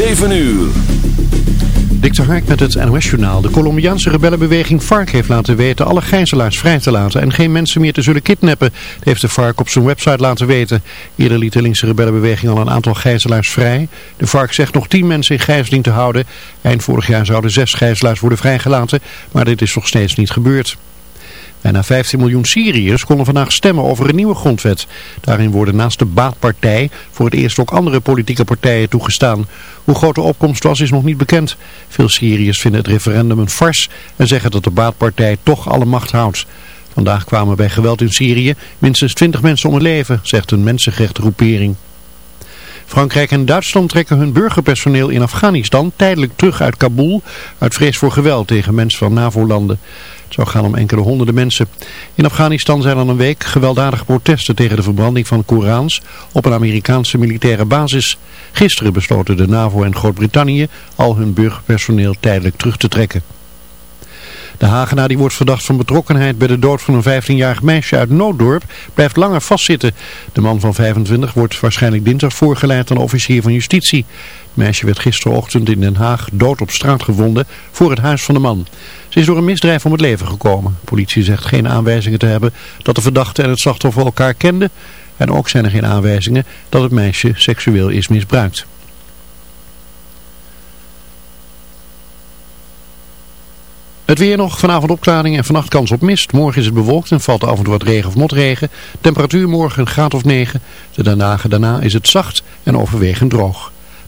7 uur. Dik Hark met het NOS-journaal. De Colombiaanse rebellenbeweging FARC heeft laten weten alle gijzelaars vrij te laten en geen mensen meer te zullen kidnappen. Dat heeft de FARC op zijn website laten weten. Eerder liet de linkse rebellenbeweging al een aantal gijzelaars vrij. De FARC zegt nog tien mensen in gijzeling te houden. Eind vorig jaar zouden zes gijzelaars worden vrijgelaten, maar dit is nog steeds niet gebeurd. Bijna 15 miljoen Syriërs konden vandaag stemmen over een nieuwe grondwet. Daarin worden naast de baatpartij voor het eerst ook andere politieke partijen toegestaan. Hoe groot de opkomst was is nog niet bekend. Veel Syriërs vinden het referendum een fars en zeggen dat de baatpartij toch alle macht houdt. Vandaag kwamen bij geweld in Syrië minstens 20 mensen om het leven, zegt een mensenrechtengroepering. Frankrijk en Duitsland trekken hun burgerpersoneel in Afghanistan tijdelijk terug uit Kabul uit vrees voor geweld tegen mensen van NAVO-landen. Het zou gaan om enkele honderden mensen. In Afghanistan zijn al een week gewelddadige protesten tegen de verbranding van Korans op een Amerikaanse militaire basis. Gisteren besloten de NAVO en Groot-Brittannië al hun burgerpersoneel tijdelijk terug te trekken. De Hagenaar die wordt verdacht van betrokkenheid bij de dood van een 15-jarig meisje uit Nooddorp blijft langer vastzitten. De man van 25 wordt waarschijnlijk dinsdag voorgeleid aan officier van justitie. Meisje werd gisterochtend in Den Haag dood op straat gevonden voor het huis van de man. Ze is door een misdrijf om het leven gekomen. Politie zegt geen aanwijzingen te hebben dat de verdachte en het slachtoffer elkaar kenden. En ook zijn er geen aanwijzingen dat het meisje seksueel is misbruikt. Het weer nog, vanavond opklaring en vannacht kans op mist. Morgen is het bewolkt en valt af en toe wat regen of motregen. Temperatuur morgen een graad of 9. De dagen daarna is het zacht en overwegend droog.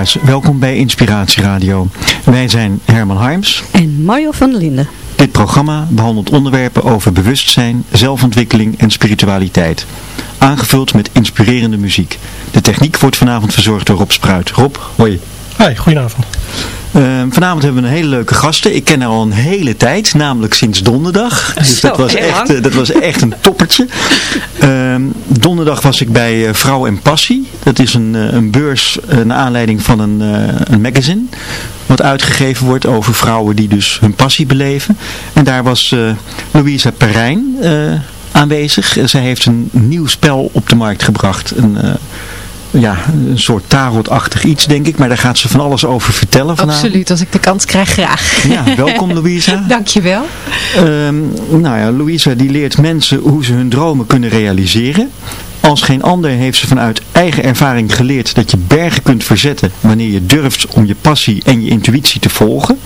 Luisteraars, welkom bij Inspiratie Radio. Wij zijn Herman Harms. En Mario van der Linden. Dit programma behandelt onderwerpen over bewustzijn, zelfontwikkeling en spiritualiteit. aangevuld met inspirerende muziek. De techniek wordt vanavond verzorgd door Rob Spruit. Rob, hoi. Hoi, goedenavond. Ehm, vanavond hebben we een hele leuke gasten. Ik ken haar al een hele tijd, namelijk sinds donderdag. Dus dat, was echt, eh, dat was echt een toppertje. Ehm, donderdag was ik bij eh, Vrouw en Passie. Dat is een, eh, een beurs eh, naar aanleiding van een, eh, een magazine. Wat uitgegeven wordt over vrouwen die dus hun passie beleven. En daar was eh, Louisa Perijn aanwezig. Zij heeft een nieuw spel op de markt gebracht. Een, ja, een soort tarotachtig iets denk ik. Maar daar gaat ze van alles over vertellen vanavond. Absoluut, als ik de kans krijg, graag. Ja, welkom Louisa. Dankjewel. Ehm nou ja, Louisa die leert mensen hoe ze hun dromen kunnen realiseren. Als geen ander heeft ze vanuit eigen ervaring geleerd dat je bergen kunt verzetten wanneer je durft om je passie en je intuïtie te volgen.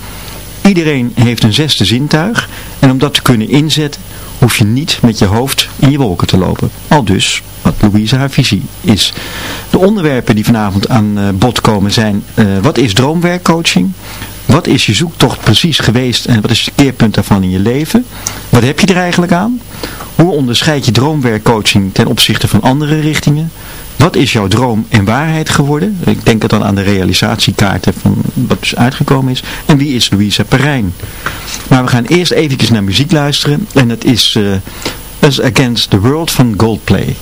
Iedereen heeft een zesde zintuig en om dat te kunnen inzetten hoef je niet met je hoofd in je wolken te lopen. Al dus wat Louise haar visie is. De onderwerpen die vanavond aan eh, bod komen zijn eh, wat is droomwerkcoaching? Wat is je zoektocht precies geweest en wat is het keerpunt daarvan in je leven? Wat heb je er eigenlijk aan? Hoe onderscheid je droomwerkcoaching ten opzichte van andere richtingen? Wat is jouw droom en waarheid geworden? Ik denk het dan aan de realisatiekaarten van wat dus uitgekomen is. En wie is Louisa Perijn? Maar we gaan eerst eventjes naar muziek luisteren. En dat is eh, Us Against the World van Goldplay.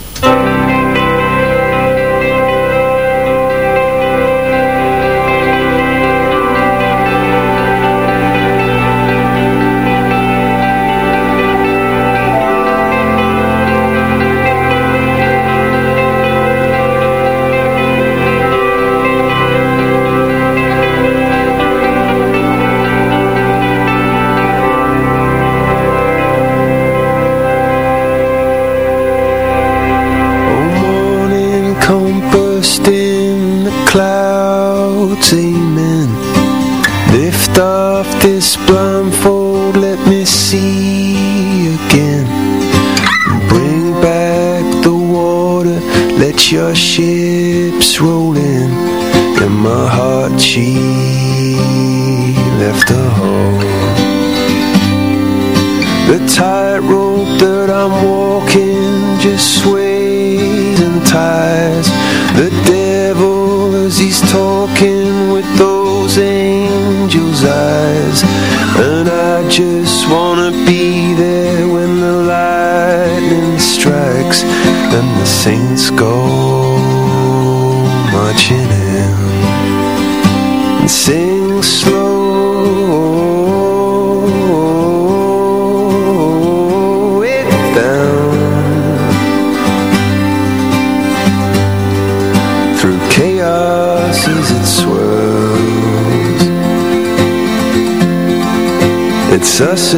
As he's talking with those angels' eyes. And I just wanna be there when the lightning strikes and the saints go marching in. And sing slow It's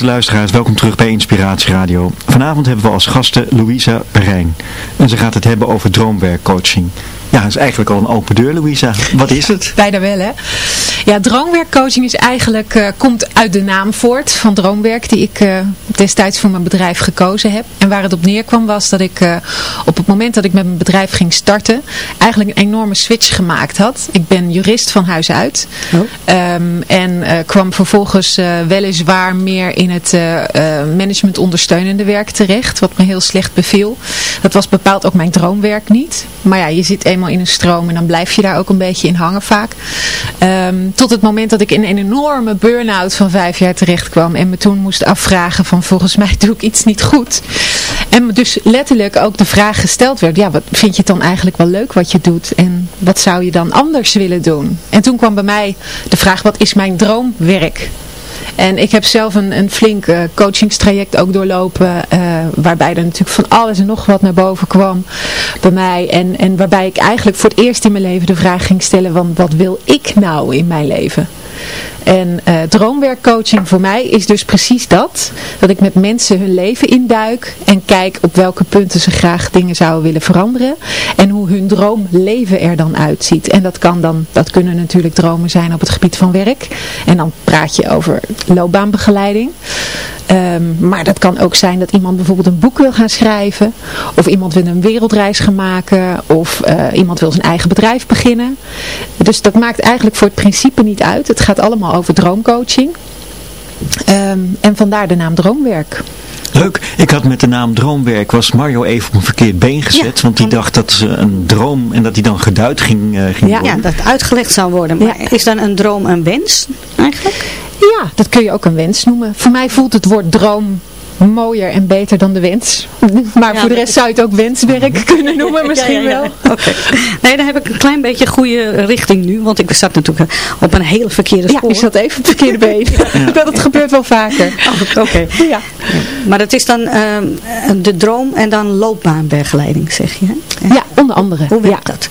Beste luisteraars, welkom terug bij Inspiratie Radio. Vanavond hebben we als gasten Louisa Rijn. En ze gaat het hebben over droomwerkcoaching. Ja, dat is eigenlijk al een open deur, Louisa. Wat is het? Bijna wel, hè? Ja, droomwerkcoaching is eigenlijk, eh, komt uit de naam voort van droomwerk die ik eh, destijds voor mijn bedrijf gekozen heb. En waar het op neerkwam was dat ik eh, het moment dat ik met mijn bedrijf ging starten, eigenlijk een enorme switch gemaakt had. Ik ben jurist van huis uit. Ehm, en kwam vervolgens weliswaar meer in het management ondersteunende werk terecht, wat me heel slecht beviel. Dat was bepaald ook mijn droomwerk niet. Maar ja, je zit eenmaal in een stroom en dan blijf je daar ook een beetje in hangen vaak. Ehm, tot het moment dat ik in een enorme burn-out van vijf jaar terecht kwam. En me toen moest afvragen van volgens mij doe ik iets niet goed. En dus letterlijk ook de vraag gesteld werd. Ja, wat vind je het dan eigenlijk wel leuk wat je doet? En wat zou je dan anders willen doen? En toen kwam bij mij de vraag wat is mijn droomwerk? En ik heb zelf een, een flink uh, coachingstraject ook doorlopen, uh, waarbij er natuurlijk van alles en nog wat naar boven kwam bij mij. En, en waarbij ik eigenlijk voor het eerst in mijn leven de vraag ging stellen, van wat wil ik nou in mijn leven? En uh, droomwerkcoaching voor mij is dus precies dat. Dat ik met mensen hun leven induik en kijk op welke punten ze graag dingen zouden willen veranderen. En hoe hun droomleven er dan uitziet. En dat, kan dan, dat kunnen natuurlijk dromen zijn op het gebied van werk. En dan praat je over loopbaanbegeleiding. Um, maar dat kan ook zijn dat iemand bijvoorbeeld een boek wil gaan schrijven. Of iemand wil een wereldreis gaan maken. Of uh, iemand wil zijn eigen bedrijf beginnen. Dus dat maakt eigenlijk voor het principe niet uit. Het gaat allemaal over droomcoaching. Um, en vandaar de naam Droomwerk. Leuk. Ik had met de naam Droomwerk, was Mario even op een verkeerd been gezet. Ja. Want die dacht dat ze een droom en dat die dan geduid ging, uh, ging ja, worden. Ja, dat uitgelegd zou worden. Maar is dan een droom een wens eigenlijk? Ja, dat kun je ook een wens noemen. Voor mij voelt het woord droom mooier en beter dan de wens. Maar Ja, voor de rest zou je het ook wenswerk kunnen noemen misschien Ja, ja, ja. wel. Oké. Nee, dan heb ik een klein beetje goede richting nu. Want ik zat natuurlijk op een hele verkeerde Ja, spoor. je zat even op het verkeerde been. Dat gebeurt wel vaker. Oh, Oké. Ja. Maar dat is dan ehm, de droom en dan loopbaanbegeleiding, zeg je. hè? ja, onder andere. Hoe werkt ja. dat?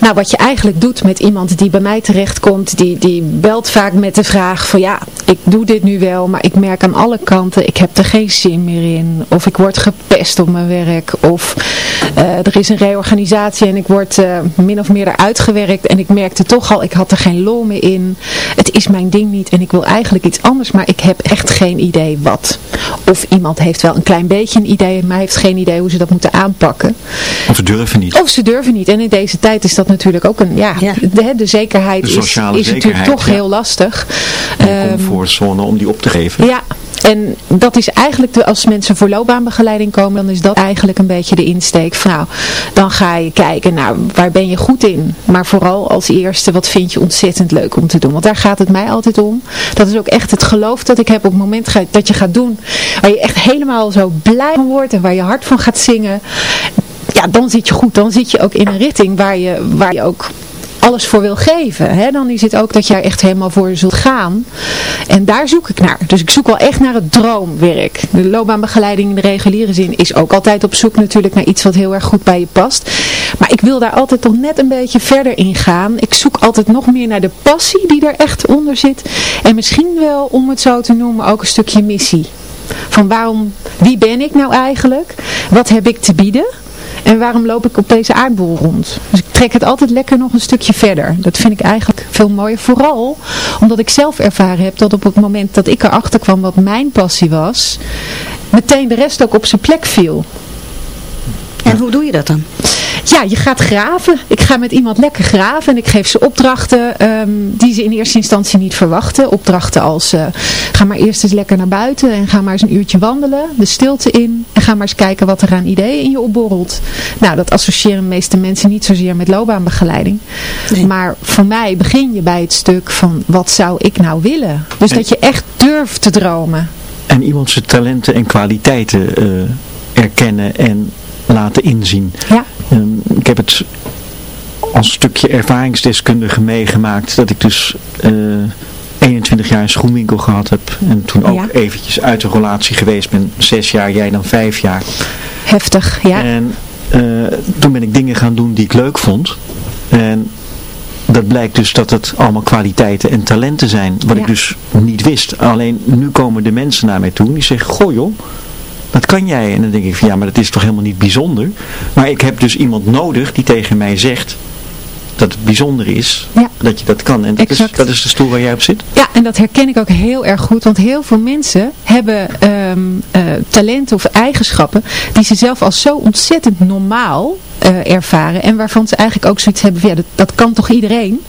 Nou, wat je eigenlijk doet met iemand die bij mij terechtkomt, die, die belt vaak met de vraag van ja, ik doe dit nu wel, maar ik merk aan alle kanten, ik heb er geen zin meer in. Of ik word gepest op mijn werk. Of eh, er is een reorganisatie en ik word eh, min of meer eruit gewerkt en ik merkte toch al, ik had er geen lol meer in. Het is mijn ding niet en ik wil eigenlijk iets anders, maar ik heb echt geen idee wat. Of iemand heeft wel een klein beetje een idee, maar heeft geen idee hoe ze dat moeten aanpakken. Of ze durven niet. Of ze durven niet. En in deze tijd is dat natuurlijk ook een, ja, De, de zekerheid De is, is natuurlijk toch ja. heel lastig. Een Ehm, comfortzone om die op te geven. ja, en dat is eigenlijk, de, als mensen voor loopbaanbegeleiding komen, dan is dat eigenlijk een beetje de insteek van nou, dan ga je kijken, nou, waar ben je goed in? Maar vooral als eerste, wat vind je ontzettend leuk om te doen? Want daar gaat het mij altijd om. Dat is ook echt het geloof dat ik heb op het moment dat je gaat doen, waar je echt helemaal zo blij van wordt en waar je hart van gaat zingen. Dan zit je goed. Dan zit je ook in een ritting waar je, waar je ook alles voor wil geven. Hè? Dan is het ook dat jij echt helemaal voor zult gaan. En daar zoek ik naar. Dus ik zoek wel echt naar het droomwerk. De loopbaanbegeleiding in de reguliere zin is ook altijd op zoek natuurlijk naar iets wat heel erg goed bij je past. Maar ik wil daar altijd toch net een beetje verder in gaan. Ik zoek altijd nog meer naar de passie die er echt onder zit. En misschien wel, om het zo te noemen, ook een stukje missie. Van waarom, wie ben ik nou eigenlijk? Wat heb ik te bieden? En waarom loop ik op deze aardbol rond? Dus ik trek het altijd lekker nog een stukje verder. Dat vind ik eigenlijk veel mooier. Vooral omdat ik zelf ervaren heb dat op het moment dat ik erachter kwam wat mijn passie was, meteen de rest ook op zijn plek viel. En hoe doe je dat dan? Ja, je gaat graven. Ik ga met iemand lekker graven en ik geef ze opdrachten ehm, die ze in eerste instantie niet verwachten. Opdrachten als, eh, ga maar eerst eens lekker naar buiten en ga maar eens een uurtje wandelen, de stilte in en ga maar eens kijken wat er aan ideeën in je opborrelt. Nou, dat associëren de meeste mensen niet zozeer met loopbaanbegeleiding. Maar voor mij begin je bij het stuk van, wat zou ik nou willen? Dus En- dat je echt durft te dromen. En iemand zijn talenten en kwaliteiten eh, erkennen en laten inzien. Ja. Ehm, ik heb het als stukje ervaringsdeskundige meegemaakt dat ik dus eh, 21 jaar een schoenwinkel gehad heb. En toen ook Ja. eventjes uit de relatie geweest ben. Zes jaar, jij dan vijf jaar. Heftig, ja. En eh, toen ben ik dingen gaan doen die ik leuk vond. En dat blijkt dus dat het allemaal kwaliteiten en talenten zijn. Wat Ja. ik dus niet wist. Alleen nu komen de mensen naar mij toe en die zeggen, goh joh, dat kan jij. En dan denk ik van ja, maar dat is toch helemaal niet bijzonder. Maar ik heb dus iemand nodig die tegen mij zegt dat het bijzonder is. Ja. Dat je dat kan. En dat is, dat is de stoel waar jij op zit. Ja, en dat herken ik ook heel erg goed. Want heel veel mensen hebben ehm, eh, talenten of eigenschappen die ze zelf als zo ontzettend normaal eh, ervaren. En waarvan ze eigenlijk ook zoiets hebben van ja, dat, dat kan toch iedereen?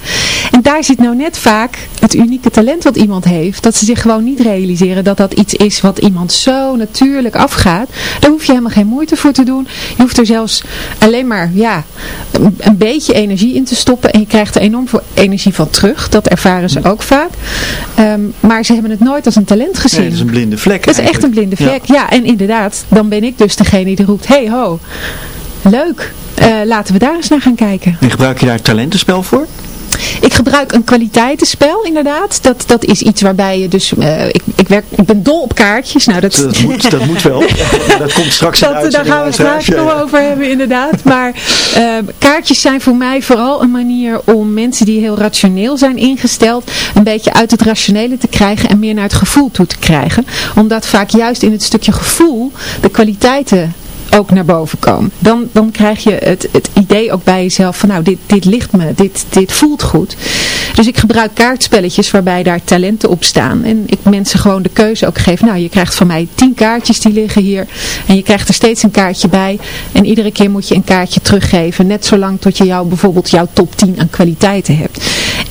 En daar zit nou net vaak het unieke talent wat iemand heeft. Dat ze zich gewoon niet realiseren dat dat iets is wat iemand zo natuurlijk afgaat. Daar hoef je helemaal geen moeite voor te doen. Je hoeft er zelfs alleen maar ja, een, een beetje energie in te stoppen. En je krijgt er enorm veel energie van terug. Dat ervaren ze ook vaak. Ehm, maar ze hebben het nooit als een talent gezien. Nee, dat is een blinde vlek Dat is echt een blinde vlek. Ja. en inderdaad, dan ben ik dus degene die roept, hey ho, leuk, Eh, laten we daar eens naar gaan kijken. En gebruik je daar het talentenspel voor? Ik gebruik een kwaliteitenspel inderdaad. Dat, dat is iets waarbij je dus, eh, ik, ik, werk, ik ben dol op kaartjes. Nou, dat, Dat moet, dat moet wel. Dat komt straks in dat, daar uitzending gaan we Ja, nog over hebben inderdaad. Maar eh, kaartjes zijn voor mij vooral een manier om mensen die heel rationeel zijn ingesteld, een beetje uit het rationele te krijgen en meer naar het gevoel toe te krijgen. Omdat vaak juist in het stukje gevoel de kwaliteiten ook naar boven komen. Dan, dan krijg je het, het idee ook bij jezelf van nou dit, dit ligt me, dit, dit voelt goed. Dus ik gebruik kaartspelletjes waarbij daar talenten op staan. En ik mensen gewoon de keuze ook geef. Nou je krijgt van mij tien kaartjes die liggen hier. En je krijgt er steeds een kaartje bij. En iedere keer moet je een kaartje teruggeven. Net zolang tot je jou, bijvoorbeeld jouw top 10 aan kwaliteiten hebt.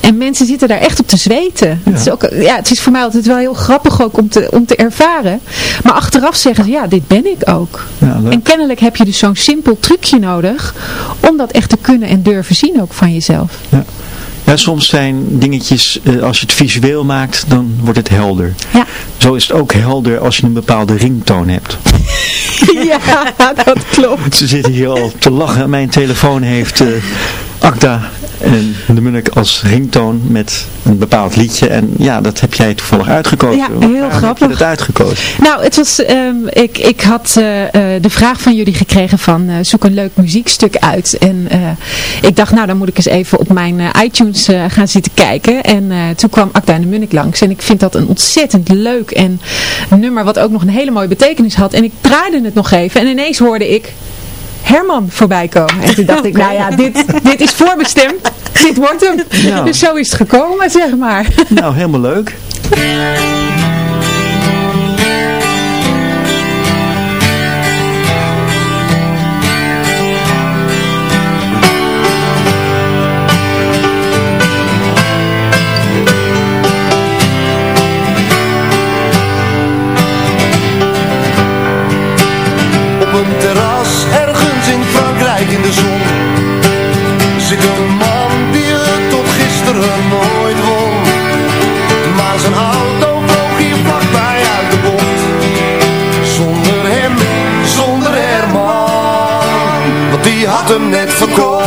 En mensen zitten daar echt op te zweten. Het, is ook, ja, het is voor mij altijd wel heel grappig ook om te, om te ervaren. Maar achteraf zeggen ze, ja, dit ben ik ook. Ja. En kennelijk heb je dus zo'n simpel trucje nodig om dat echt te kunnen en durven zien ook van jezelf. Ja, soms zijn dingetjes, eh, als je het visueel maakt, dan wordt het helder. Ja. Zo is het ook helder als je een bepaalde ringtoon hebt. ja, dat klopt. Ze zitten hier al te lachen. Mijn telefoon heeft eh Acta en de Munnik als ringtoon met een bepaald liedje. En ja, dat heb jij toevallig uitgekozen. Ja, Waarom heel heb je grappig. het uitgekozen? Nou, het was, ehm, ik, ik had eh, eh, de vraag van jullie gekregen van eh, zoek een leuk muziekstuk uit. En eh, ik dacht, nou dan moet ik eens even op mijn eh, iTunes eh, gaan zitten kijken. En eh, toen kwam Acta en de Munnik langs. En ik vind dat een ontzettend leuk en nummer wat ook nog een hele mooie betekenis had. En ik draaide het nog even en ineens hoorde ik Herman voorbij komen. En toen dacht ik, nou ja, dit, dit is voorbestemd. Dit wordt hem. Dus zo is het gekomen, zeg maar. Nou, helemaal leuk. Die had hem net verkocht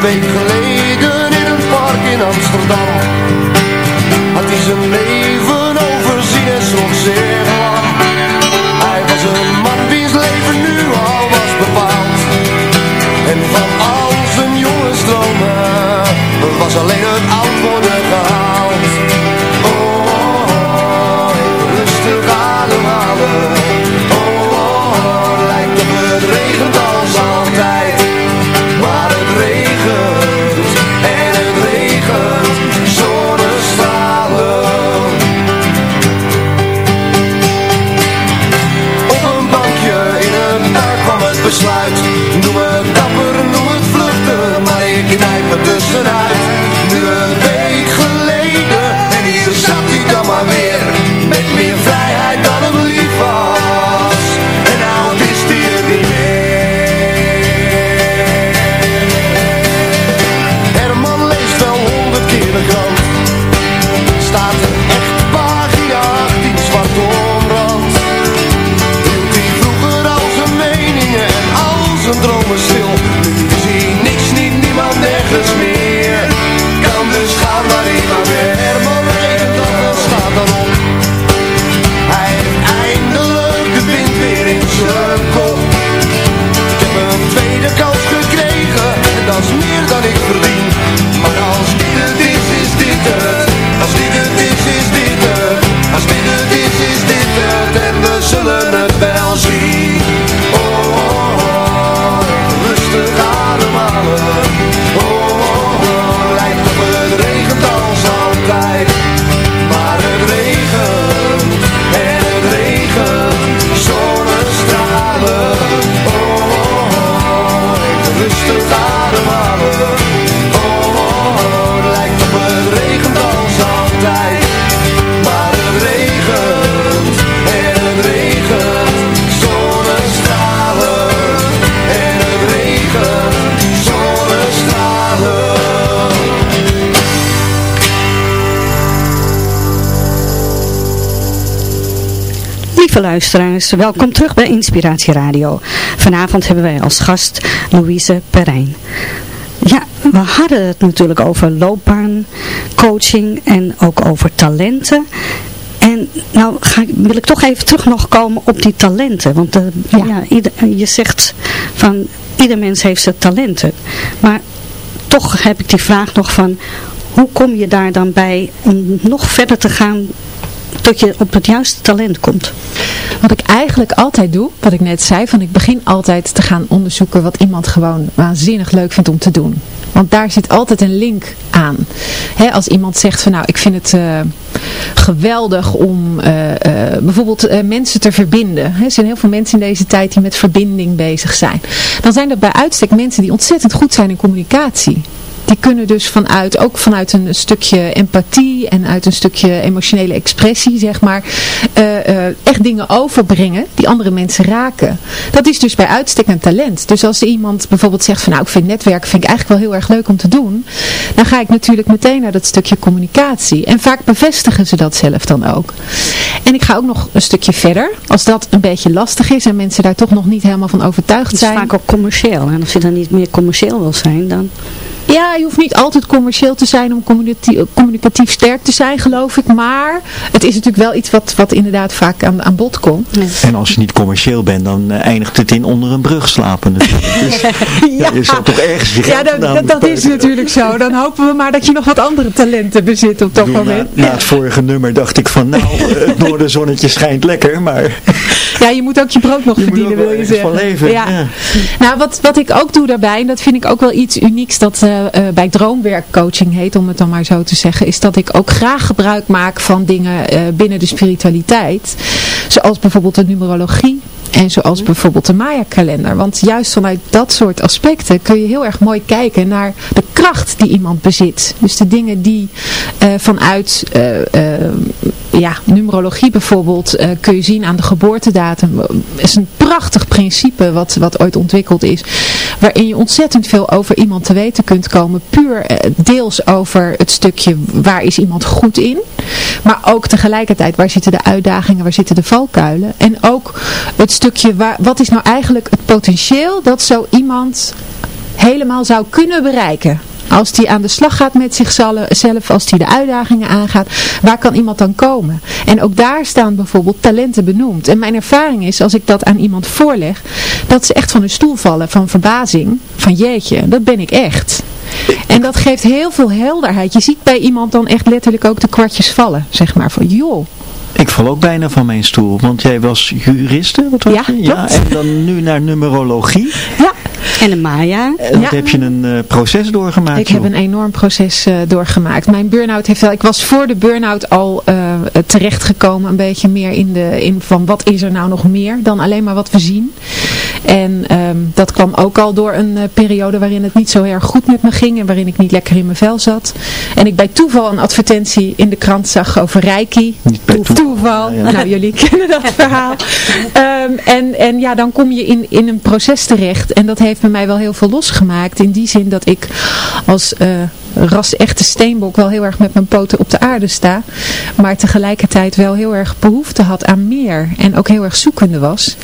Een week geleden in een park in Amsterdam. Had hij zijn leven overzien en schrok zeer lang. Hij was een man wiens leven nu al was bepaald. En van al zijn jongensdromen was alleen het dromen stil. Lieve luisteraars, welkom terug bij Inspiratie Radio. Vanavond hebben wij als gast Louise Perijn. Ja, we hadden het natuurlijk over loopbaan, coaching en ook over talenten. En nou ga, wil ik toch even terug nog komen op die talenten. Want eh, ja. ieder- je zegt van ieder mens heeft zijn talenten. Maar toch heb ik die vraag nog van hoe kom je daar dan bij om nog verder te gaan tot je op het juiste talent komt? Wat ik eigenlijk altijd doe, wat ik net zei, van ik begin altijd te gaan onderzoeken wat iemand gewoon waanzinnig leuk vindt om te doen. Want daar zit altijd een link aan. Als iemand zegt van nou, ik vind het eh, geweldig om eh, eh, bijvoorbeeld mensen te verbinden. Er zijn heel veel mensen in deze tijd die met verbinding bezig zijn. Dan zijn er bij uitstek mensen die ontzettend goed zijn in communicatie. Die kunnen dus vanuit, ook vanuit een stukje empathie en uit een stukje emotionele expressie, zeg maar, eh, eh, echt dingen overbrengen die andere mensen raken. Dat is dus bij uitstek een talent. Dus als iemand bijvoorbeeld zegt van nou, ik vind netwerken vind ik eigenlijk wel heel erg leuk om te doen, dan ga ik natuurlijk meteen naar dat stukje communicatie. En vaak bevestigen ze dat zelf dan ook. En ik ga ook nog een stukje verder. Als dat een beetje lastig is en mensen daar toch nog niet helemaal van overtuigd Het is zijn. vaak ook commercieel. En als je dan niet meer commercieel wil zijn, dan... Ja, je hoeft niet altijd commercieel te zijn om communicatief, communicatief sterk te zijn, geloof ik. Maar het is natuurlijk wel iets wat, wat inderdaad vaak aan, aan bod komt. En als je niet commercieel bent, dan eh, eindigt het in onder een brug slapen natuurlijk. Dus, ja, je zal toch ergens je Ja, dat, dat, dat is natuurlijk zo. Dan hopen we maar dat je nog wat andere talenten bezit op dat moment. na het vorige nummer dacht ik van, nou, het noordenzonnetje schijnt lekker, maar Ja, je moet ook je brood nog Je moet verdienen, wil je zeggen. van leven, ja. Nou, wat, wat ik ook doe daarbij, en dat vind ik ook wel iets unieks, dat eh, bij droomwerkcoaching heet, om het dan maar zo te zeggen, is dat ik ook graag gebruik maak van dingen eh, binnen de spiritualiteit. Zoals bijvoorbeeld de numerologie. En zoals bijvoorbeeld de Maya-kalender. Want juist vanuit dat soort aspecten kun je heel erg mooi kijken naar de kracht die iemand bezit. Dus de dingen die eh, vanuit eh, eh, ja, numerologie bijvoorbeeld kun je zien aan de geboortedatum. Is een prachtig principe wat, wat ooit ontwikkeld is. Waarin je ontzettend veel over iemand te weten kunt komen. Puur deels over het stukje waar is iemand goed in. Maar ook tegelijkertijd waar zitten de uitdagingen, waar zitten de valkuilen. En ook het stukje waar, wat is nou eigenlijk het potentieel dat zo iemand helemaal zou kunnen bereiken. Als die aan de slag gaat met zichzelf, als die de uitdagingen aangaat, waar kan iemand dan komen? En ook daar staan bijvoorbeeld talenten benoemd. En mijn ervaring is, als ik dat aan iemand voorleg, dat ze echt van hun stoel vallen, van verbazing, van jeetje, dat ben ik echt. En dat geeft heel veel helderheid. Je ziet bij iemand dan echt letterlijk ook de kwartjes vallen, zeg maar, van joh. Ik val ook bijna van mijn stoel. Want jij was juriste, wat was Ja, je? Ja, klopt. en dan nu naar numerologie. Ja, En de Maya. En wat Ja. heb je een eh, proces doorgemaakt? Ik heb een enorm proces eh, doorgemaakt. Mijn burn-out heeft wel, ik was voor de burn-out al eh, terechtgekomen een beetje meer in de, in van wat is er nou nog meer dan alleen maar wat we zien. En ehm, dat kwam ook al door een eh, periode waarin het niet zo erg goed met me ging en waarin ik niet lekker in mijn vel zat. En ik bij toeval een advertentie in de krant zag over Reiki. Niet bij toeval. Toeval. Ja, ja. Nou, jullie kennen dat verhaal. Ehm, en, en ja, dan kom je in, in een proces terecht. En dat heeft bij mij wel heel veel losgemaakt. In die zin dat ik als eh ras echte steenbok wel heel erg met mijn poten op de aarde sta. Maar tegelijkertijd wel heel erg behoefte had aan meer. En ook heel erg zoekende was.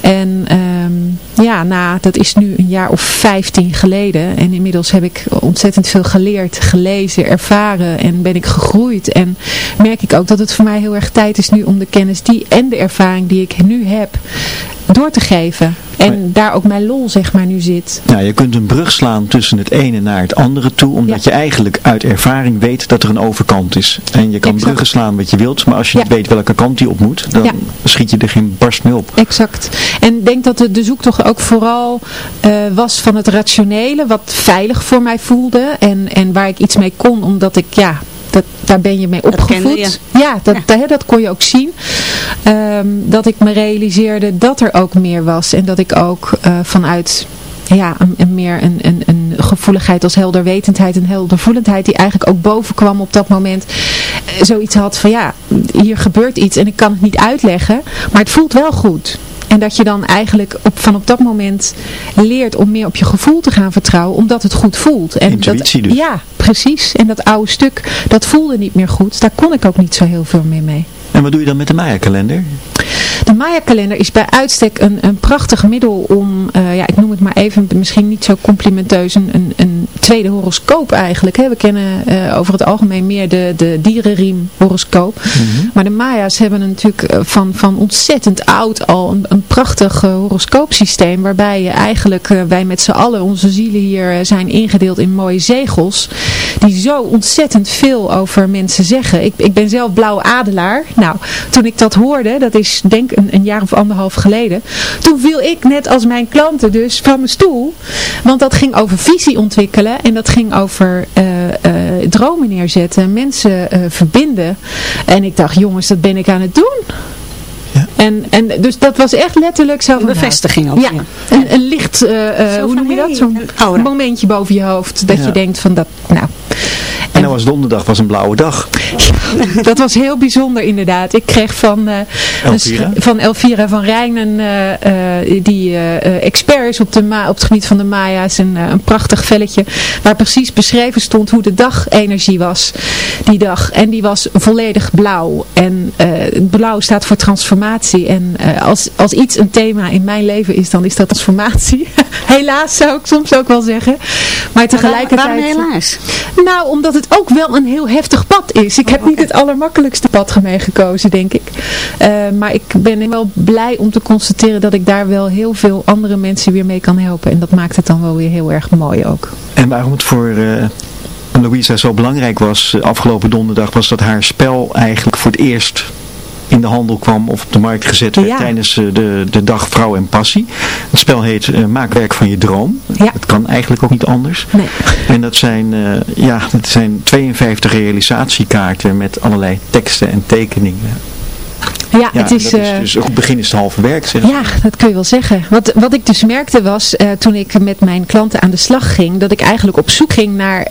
En ehm, ja, na, dat is nu een jaar of vijftien geleden. En inmiddels heb ik ontzettend veel geleerd, gelezen, ervaren en ben ik gegroeid. En merk ik ook dat het voor mij heel erg tijd is nu om de kennis die en de ervaring die ik nu heb door te geven. En daar ook mijn lol zeg maar nu zit. Ja, je kunt een brug slaan tussen het ene naar het andere toe, omdat je eigenlijk uit ervaring weet dat er een overkant is. En je kan Exact. bruggen slaan wat je wilt, maar als je Ja. niet weet welke kant die op moet, dan Ja. schiet je er geen barst mee op. Exact. En ik denk dat de, de zoektocht ook vooral eh, was van het rationele, wat veilig voor mij voelde. En, en waar ik iets mee kon, omdat ik, ja, dat, daar ben je mee Dat opgevoed. kende je. Ja, dat, Dat, dat kon je ook zien. Ehm, dat ik me realiseerde dat er ook meer was. En dat ik ook eh, vanuit ja, een, een meer een, een, een gevoeligheid als helderwetendheid en heldervoelendheid die eigenlijk ook boven kwam op dat moment. zoiets had van ja, hier gebeurt iets en ik kan het niet uitleggen, maar het voelt wel goed. En dat je dan eigenlijk op, van op dat moment leert om meer op je gevoel te gaan vertrouwen, omdat het goed voelt. En Intuïtie dat, dus. Ja, precies. En dat oude stuk, dat voelde niet meer goed. Daar kon ik ook niet zo heel veel meer mee. En wat doe je dan met de Maya-kalender? De Maya-kalender is bij uitstek een, een prachtig middel om, eh, ja, ik noem het maar even, misschien niet zo complimenteus, een, een, een tweede horoscoop eigenlijk. Hè. We kennen eh, over het algemeen meer de, de dierenriem horoscoop. Maar de Maya's hebben natuurlijk eh, van, van ontzettend oud al een, een prachtig eh, horoscoopsysteem, waarbij je eigenlijk, wij met z'n allen, onze zielen hier zijn ingedeeld in mooie zegels, die zo ontzettend veel over mensen zeggen. Ik, ik ben zelf blauw adelaar. Nou, toen ik dat hoorde, dat is denk een, een jaar of anderhalf geleden, toen viel ik net als mijn klanten dus van mijn stoel. Want dat ging over visie ontwikkelen en dat ging over eh, eh, dromen neerzetten, mensen eh, verbinden. En ik dacht, jongens, dat ben ik aan het doen. En, en dus dat was echt letterlijk zo van... bevestiging ook, Ja, ja. Een, een licht, eh, eh, hoe noem je dat? Zo'n een momentje boven je hoofd. Dat Ja. je denkt van dat, nou... En dan was donderdag was een blauwe dag. Dat was heel bijzonder inderdaad. Ik kreeg van, eh, Elvira? van Elvira van Rijnen, eh, eh, die eh, eh, expert is op, de Ma- op het gebied van de Maya's, een, een prachtig velletje waar precies beschreven stond hoe de dagenergie was die dag. En die was volledig blauw. En eh, blauw staat voor transformatie. En eh, als, als iets een thema in mijn leven is, dan is dat transformatie. helaas zou ik soms ook wel zeggen. Maar tegelijkertijd... Waarom helaas? Nou, omdat het ook wel een heel heftig pad is. Ik heb niet het allermakkelijkste pad mee gekozen, denk ik. Eh, maar ik ben wel blij om te constateren dat ik daar wel heel veel andere mensen weer mee kan helpen. En dat maakt het dan wel weer heel erg mooi ook. En waarom het voor eh Louisa zo belangrijk was eh, afgelopen donderdag, was dat haar spel eigenlijk voor het eerst in de handel kwam of op de markt gezet werd Ja. tijdens eh, de, de dag Vrouw en Passie. Het spel heet eh, Maak werk van je droom. Ja. Het kan eigenlijk ook niet anders. Nee. En dat zijn, eh, ja, dat zijn 52 realisatiekaarten met allerlei teksten en tekeningen. Ja, Ja, het is... dat is dus begin is het halve werk, zeg Ja, dat kun je wel zeggen. Wat, wat ik dus merkte was, toen ik met mijn klanten aan de slag ging, dat ik eigenlijk op zoek ging naar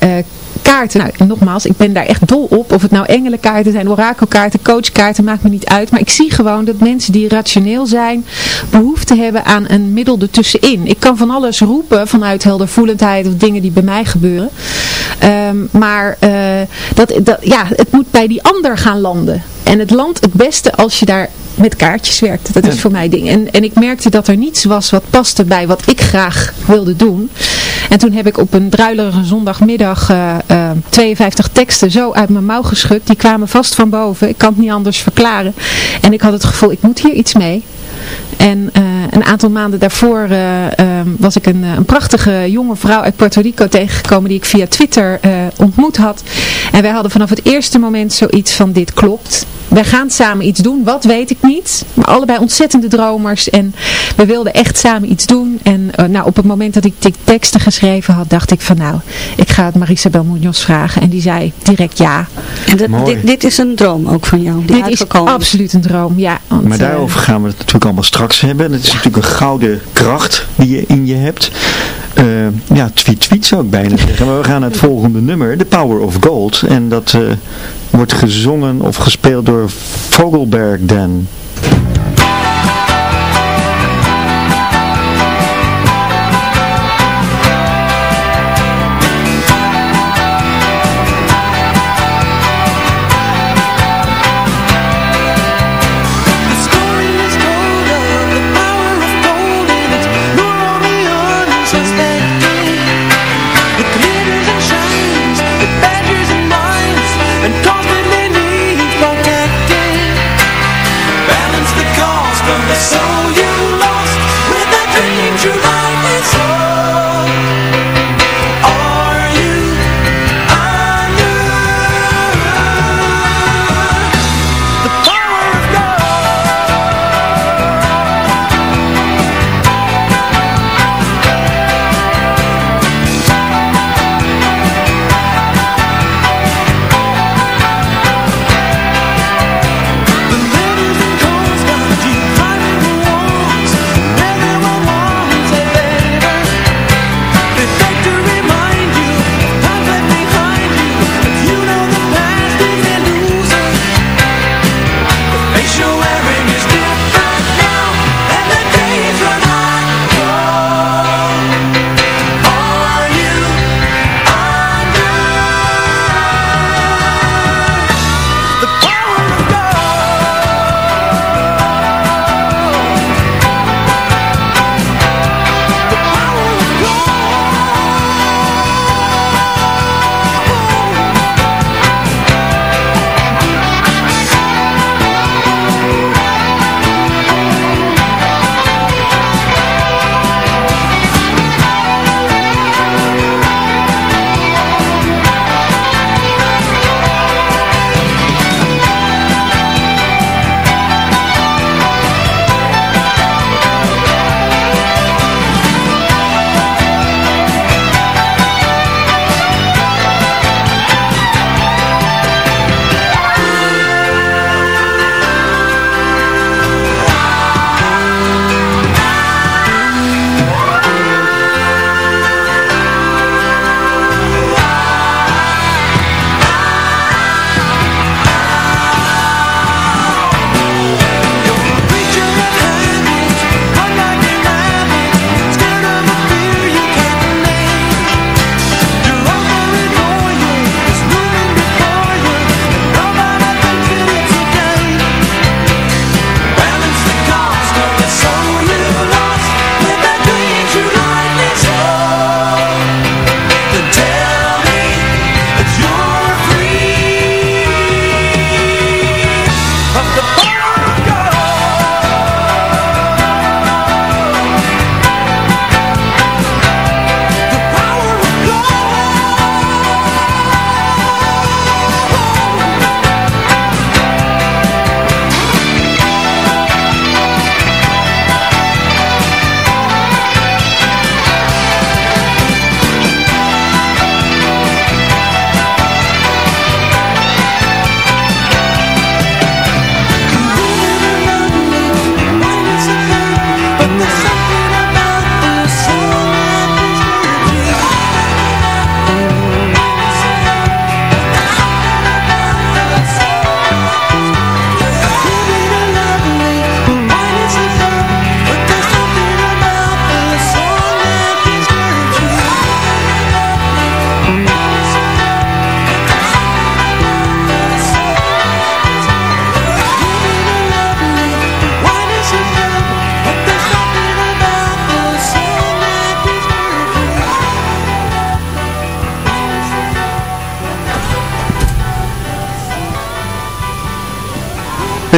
kaarten. Nou, en nogmaals, ik ben daar echt dol op. Of het nou engelenkaarten zijn, orakelkaarten, coachkaarten, maakt me niet uit. Maar ik zie gewoon dat mensen die rationeel zijn, behoefte hebben aan een middel ertussenin. Ik kan van alles roepen vanuit heldervoelendheid of dingen die bij mij gebeuren. Ehm, maar eh, dat, dat, ja, het moet bij die ander gaan landen. En het landt het beste als je daar met kaartjes werkt. Dat is voor mij ding. En, en ik merkte dat er niets was wat paste bij wat ik graag wilde doen. En toen heb ik op een druilerige zondagmiddag eh, eh, 52 teksten zo uit mijn mouw geschud. Die kwamen vast van boven. Ik kan het niet anders verklaren. En ik had het gevoel, ik moet hier iets mee. En eh, een aantal maanden daarvoor eh, ehm, was ik een, eh, een prachtige jonge vrouw uit Puerto Rico tegengekomen die ik via Twitter eh, ontmoet had. En wij hadden vanaf het eerste moment zoiets van dit klopt. Wij gaan samen iets doen, wat weet ik niet. Maar allebei ontzettende dromers en we wilden echt samen iets doen. En nou, op het moment dat ik die teksten geschreven had, dacht ik van nou, ik ga het Marisabel Munoz vragen. En die zei direct ja. En dat- dit, dit is een droom ook van jou, die Dit is absoluut een droom, ja. Want, Maar daarover gaan we het natuurlijk allemaal straks hebben. Het is natuurlijk een gouden kracht die je in je hebt. Eh, ja, tweet, tweet zou ik bijna zeggen. Maar we gaan naar het volgende nummer, The Power of Gold. En dat eh, wordt gezongen of gespeeld door Vogelberg Dan.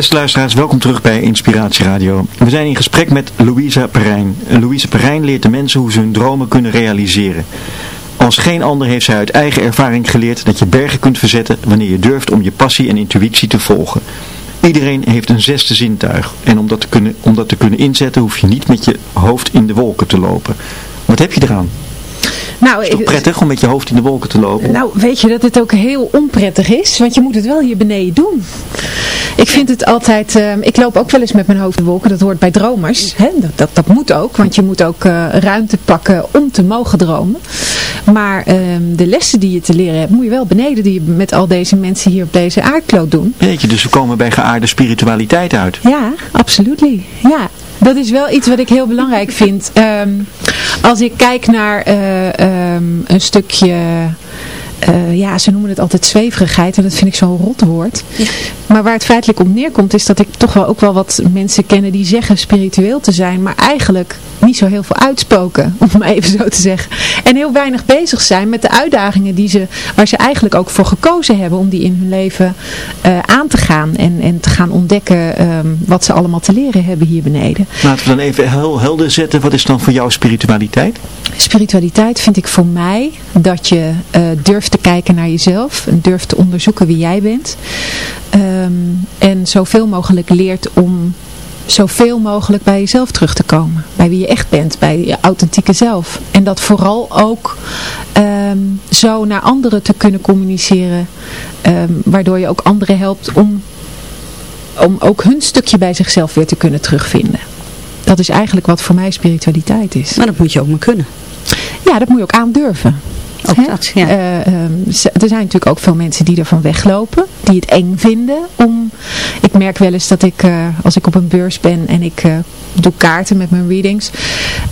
Beste luisteraars, welkom terug bij Inspiratie Radio. We zijn in gesprek met Louisa Perijn. Louisa Perijn leert de mensen hoe ze hun dromen kunnen realiseren. Als geen ander heeft zij uit eigen ervaring geleerd dat je bergen kunt verzetten wanneer je durft om je passie en intuïtie te volgen. Iedereen heeft een zesde zintuig en om dat te kunnen, om dat te kunnen inzetten hoef je niet met je hoofd in de wolken te lopen. Wat heb je eraan? Nou, Is het toch ik- prettig om met je hoofd in de wolken te lopen? Nou, weet je dat het ook heel onprettig is? Want je moet het wel hier beneden doen. Ik vind het altijd... ehm, ik loop ook wel eens met mijn hoofd in de wolken. Dat hoort bij dromers. Hè? Dat, dat, dat moet ook. Want je moet ook eh, ruimte pakken om te mogen dromen. Maar ehm, de lessen die je te leren hebt, moet je wel beneden die je met al deze mensen hier op deze aardkloot doen. Weet je, dus we komen bij geaarde spiritualiteit uit. Ja, absoluut. Ja, dat is wel iets wat ik heel belangrijk vind. Ehm, als ik kijk naar eh, ehm, een stukje... eh, ja, ze noemen het altijd zweverigheid en dat vind ik zo'n rot woord. Maar waar het feitelijk op neerkomt is dat ik toch wel ook wel wat mensen kennen die zeggen spiritueel te zijn, maar eigenlijk niet zo heel veel uitspoken, om maar even zo te zeggen. En heel weinig bezig zijn met de uitdagingen die ze, waar ze eigenlijk ook voor gekozen hebben om die in hun leven eh, aan te gaan en, en te gaan ontdekken ehm, wat ze allemaal te leren hebben hier beneden. Laten we dan even heel helder zetten. Wat is dan voor jou spiritualiteit? Spiritualiteit vind ik voor mij dat je eh, durft te kijken naar jezelf en durft te onderzoeken wie jij bent. Ehm, en zoveel mogelijk leert om zoveel mogelijk bij jezelf terug te komen. Bij wie je echt bent, bij je authentieke zelf. En dat vooral ook ehm, zo naar anderen te kunnen communiceren. ehm, waardoor je ook anderen helpt om, om ook hun stukje bij zichzelf weer te kunnen terugvinden. Dat is eigenlijk wat voor mij spiritualiteit is. Maar dat moet je ook maar kunnen. Ja, dat moet je ook aandurven. Ook dat, ja. Eh, ehm, ze- er zijn natuurlijk ook veel mensen die ervan weglopen. Die het eng vinden om... Ik merk wel eens dat ik, eh, als ik op een beurs ben en ik eh, doe kaarten met mijn readings.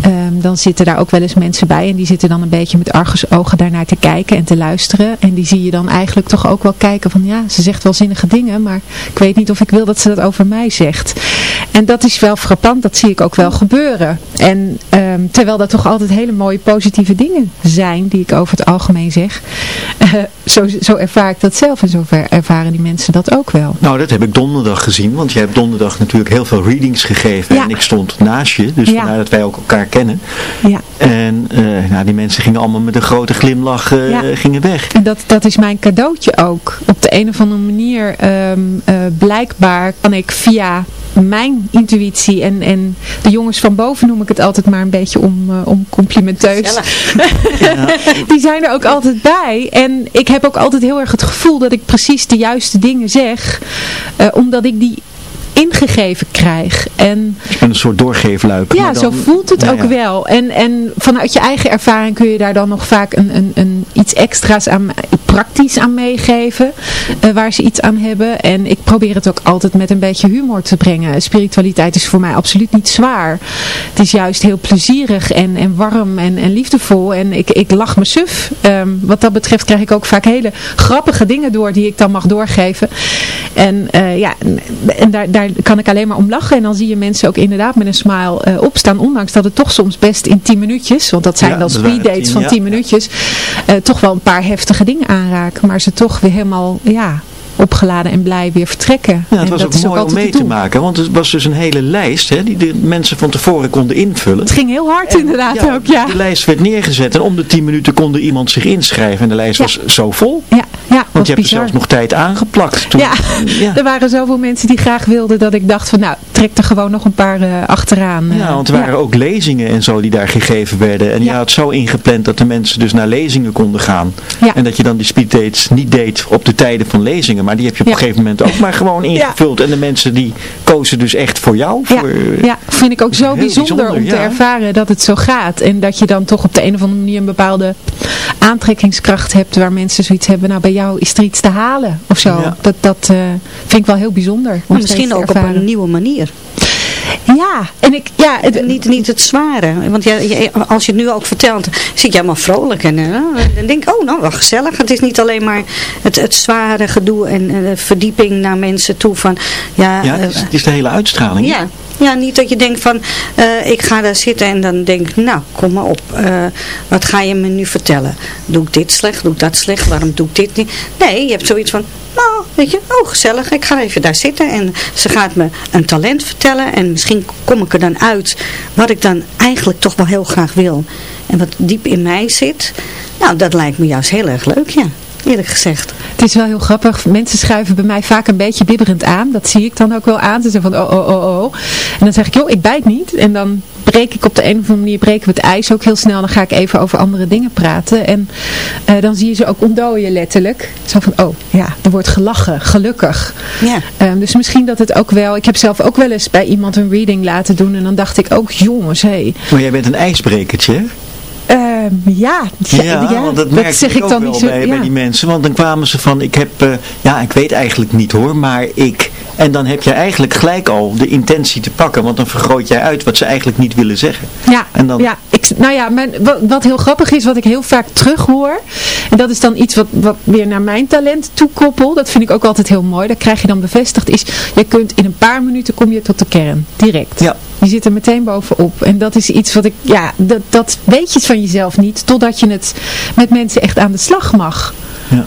ehm, dan zitten daar ook wel eens mensen bij. En die zitten dan een beetje met argusogen daarnaar te kijken en te luisteren. En die zie je dan eigenlijk toch ook wel kijken van... Ja, ze zegt wel zinnige dingen, maar ik weet niet of ik wil dat ze dat over mij zegt. En dat is wel frappant, dat zie ik ook wel gebeuren. En ehm, terwijl dat toch altijd hele mooie positieve dingen zijn, die ik over het algemeen zeg. eh, zo, zo ervaar ik dat zelf en zo ervaren die mensen dat ook wel. Nou, dat heb ik donderdag gezien, want je hebt donderdag natuurlijk heel veel readings gegeven Ja. en ik stond naast je, dus Ja. vandaar dat wij ook elkaar kennen. Ja. En eh, nou, die mensen gingen allemaal met een grote glimlach eh, Ja. gingen weg. En dat, dat is mijn cadeautje ook. Op de een of andere manier, ehm, eh, blijkbaar kan ik via mijn intuïtie en, en de jongens van boven noem ik het altijd maar een beetje om, eh, om complimenteus. die zijn er ook altijd bij. En ik heb ook altijd heel erg het gevoel dat ik precies de juiste dingen zeg. eh, omdat ik die ingegeven krijg. En een soort doorgeefluik. ja, dan- zo voelt het Nou ook wel. En, en vanuit je eigen ervaring kun je daar dan nog vaak een, een, een, iets extra's aan, praktisch aan meegeven. eh, waar ze iets aan hebben. En ik probeer het ook altijd met een beetje humor te brengen. Spiritualiteit is voor mij absoluut niet zwaar. Het is juist heel plezierig en, en warm en, en liefdevol. En ik, ik lach me suf. Ehm, wat dat betreft krijg ik ook vaak hele grappige dingen door die ik dan mag doorgeven. En eh, ja, en daar, daar kan ik alleen maar om lachen. En dan zie je mensen ook inderdaad met een smile eh, opstaan. Ondanks dat het toch soms best in 10 minuutjes, want dat zijn Ja, dan speed dates tien, van ja. 10 minuutjes, eh, toch wel een paar heftige dingen aanraken. Maar ze toch weer helemaal, ja, opgeladen en blij weer vertrekken. Ja, het En was dat ook mooi om mee te maken, want het was dus een hele lijst hè, die de mensen van tevoren konden invullen. Het ging heel hard inderdaad Ja, ook, ja. De lijst werd neergezet en om de 10 minuten kon iemand zich inschrijven en de lijst Ja. was zo vol. Ja, ja Want je hebt er zelfs nog tijd aangeplakt. Toen, Ja, ja. er waren zoveel mensen die graag wilden dat ik dacht van nou, trek er gewoon nog een paar eh, achteraan. eh. Ja, want er waren ook lezingen en zo die daar gegeven werden. En je had zo ingepland dat de mensen dus naar lezingen konden gaan. En dat je dan die speeddates niet deed op de tijden van lezingen. Maar die heb je op Ja. een gegeven moment ook maar gewoon ingevuld. En de mensen die kozen dus echt voor jou. Ja, Voor, ja, vind ik ook zo bijzonder, bijzonder, om te ervaren dat het zo gaat. En dat je dan toch op de een of andere manier een bepaalde aantrekkingskracht hebt waar mensen zoiets hebben. Nou, bij jou is er iets te halen of zo. Ja. Dat, dat eh, vind ik wel heel bijzonder. Maar misschien ook op een nieuwe manier. Ja, en ik, ja, het, Niet, niet het zware. Want ja, je- als je het nu ook vertelt, zit je helemaal vrolijk. En eh, dan denk ik, oh nou, wel gezellig. Het is niet alleen maar het, het zware gedoe en eh, de verdieping naar mensen toe van... Ja, ja, het eh, is, het is de hele uitstraling. ja, Ja, niet dat je denkt van, eh, ik ga daar zitten en dan denk nou, kom maar op. eh, wat ga je me nu vertellen? Doe ik dit slecht? Doe ik dat slecht? Waarom doe ik dit niet? Nee, je hebt zoiets van, nou, weet je, oh gezellig, ik ga even daar zitten. En ze gaat me een talent vertellen en misschien kom ik er dan uit wat ik dan eigenlijk toch wel heel graag wil. En wat diep in mij zit. Nou, dat lijkt me juist heel erg leuk, ja. Eerlijk gezegd. Het is wel heel grappig. Mensen schuiven bij mij vaak een beetje bibberend aan. Dat zie ik dan ook wel aan. Ze zeggen van, oh, oh, oh, oh. En dan zeg ik, joh, ik bijt niet. En dan breek ik op de een of andere manier, breken we het ijs ook heel snel. Dan ga ik even over andere dingen praten. En eh, dan zie je ze ook ontdooien letterlijk. Zo van, oh, ja, er wordt gelachen. Gelukkig. Ja. Ehm, dus misschien dat het ook wel... Ik heb zelf ook wel eens bij iemand een reading laten doen. En dan dacht ik ook, jongens, hé. Hey, Maar jij bent een ijsbrekertje, hè? Ehm, ja, ja, ja, want dat, merk zeg ik ook dan wel niet zo. bij, ja. bij die mensen. Want dan kwamen ze van, ik heb, eh, ja, ik weet eigenlijk niet hoor, maar ik. En dan heb je eigenlijk gelijk al de intentie te pakken, want dan vergroot jij uit wat ze eigenlijk niet willen zeggen. Ja, En dan- ja, ik, nou ja, mijn, wat, wat heel grappig is, wat ik heel vaak terughoor, en dat is dan iets wat, wat weer naar mijn talent toekoppel, dat vind ik ook altijd heel mooi, dat krijg je dan bevestigd, is je kunt in een paar minuten kom je tot de kern, direct. Ja. Je zit er meteen bovenop. En dat is iets wat ik, ja, dat, dat weet je van jezelf niet, totdat je het met mensen echt aan de slag mag. Ja.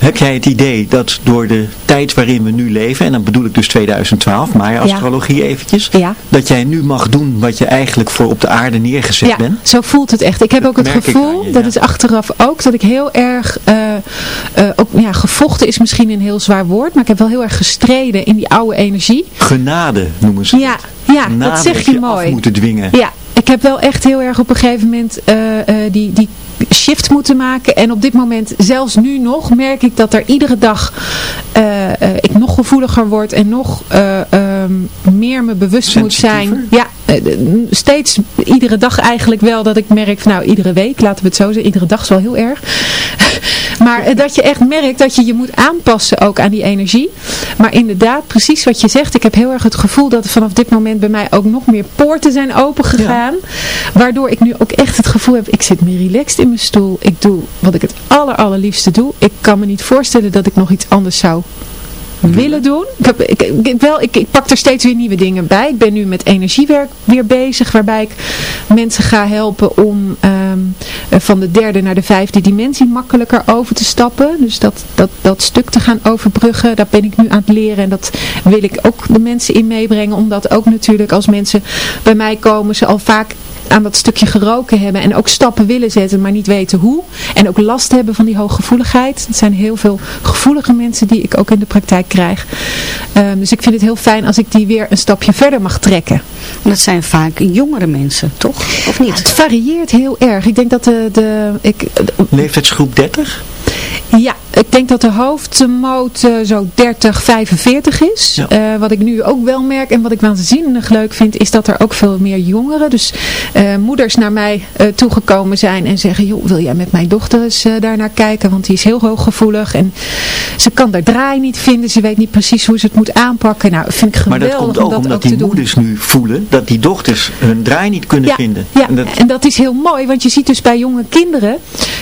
Heb jij het idee dat door de tijd waarin we nu leven, en dan bedoel ik dus 2012, maar astrologie eventjes, Ja. dat jij nu mag doen wat je eigenlijk voor op de aarde neergezet Ja, bent? zo voelt het echt. Ik heb Dat ook het gevoel, je, dat is achteraf ook, dat ik heel erg, eh, eh, ook, ja, gevochten is misschien een heel zwaar woord, maar ik heb wel heel erg gestreden in die oude energie. Genade noemen ze Ja, het. ja Genade dat zeg je af mooi. moeten dwingen. Ja, ik heb wel echt heel erg op een gegeven moment eh, eh, die, die shift moeten maken. En op dit moment, zelfs nu nog, merk ik dat er iedere dag eh, ik nog gevoeliger word en nog eh, ehm, meer me bewust moet zijn. Ja, steeds, iedere dag eigenlijk wel dat ik merk, van, nou iedere week, laten we het zo zeggen, iedere dag is wel heel erg. Maar eh, dat je echt merkt dat je je moet aanpassen ook aan die energie. Maar inderdaad, precies wat je zegt. Ik heb heel erg het gevoel dat er vanaf dit moment bij mij ook nog meer poorten zijn opengegaan. Waardoor ik nu ook echt het gevoel heb, ik zit meer relaxed in mijn stoel. Ik doe wat ik het aller allerliefste doe. Ik kan me niet voorstellen dat ik nog iets anders zou willen doen. Ik, ik, wel, ik, ik pak er steeds weer nieuwe dingen bij. Ik ben nu met energiewerk weer bezig, waarbij ik mensen ga helpen om ehm, eh, van de derde naar de vijfde dimensie makkelijker over te stappen. Dus dat, dat, dat stuk te gaan overbruggen, dat ben ik nu aan het leren. En dat wil ik ook de mensen in meebrengen, omdat ook natuurlijk als mensen bij mij komen, ze al vaak aan dat stukje geroken hebben en ook stappen willen zetten, maar niet weten hoe. En ook last hebben van die hooggevoeligheid. Het zijn heel veel gevoelige mensen die ik ook in de praktijk krijg. Ehm, dus ik vind het heel fijn als ik die weer een stapje verder mag trekken. Dat zijn vaak jongere mensen, toch? Of niet? Het varieert heel erg. Ik denk dat de... de ik, Leeftijdsgroep 30? ja, ik denk dat de hoofdmoot eh, zo 30, 45 is. Ja. Eh, wat ik nu ook wel merk en wat ik waanzinnig leuk vind, is dat er ook veel meer jongeren, dus eh, moeders naar mij toegekomen zijn en zeggen, joh, wil jij met mijn dochter eens eh, daar naar kijken, want die is heel hooggevoelig en ze kan daar draai niet vinden, ze weet niet precies hoe ze het moet aanpakken. Nou, vind ik Maar geweldig dat komt om ook dat omdat ook die te doen. moeders nu voelen dat die dochters hun draai niet kunnen Ja, vinden. ja. En dat, en dat is heel mooi, want je ziet dus bij jonge kinderen,